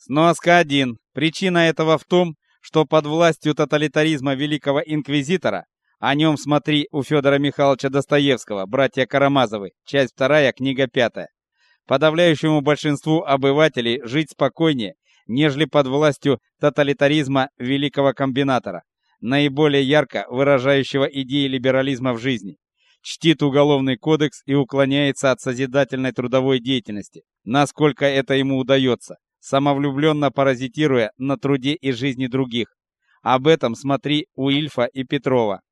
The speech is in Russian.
Сноска 1. Причина этого в том, что под властью тоталитаризма великого инквизитора о нем смотри у Федора Михайловича Достоевского, Братья Карамазовы, часть 2, книга 5. Подавляющему большинству обывателей жить спокойнее, нежели под властью тоталитаризма великого комбинатора, наиболее ярко выражающего идеи либерализма в жизни. Чтит уголовный кодекс и уклоняется от созидательной трудовой деятельности, насколько это ему удается, самовлюбленно паразитируя на труде и жизни других. Об этом смотри у Ильфа и Петрова.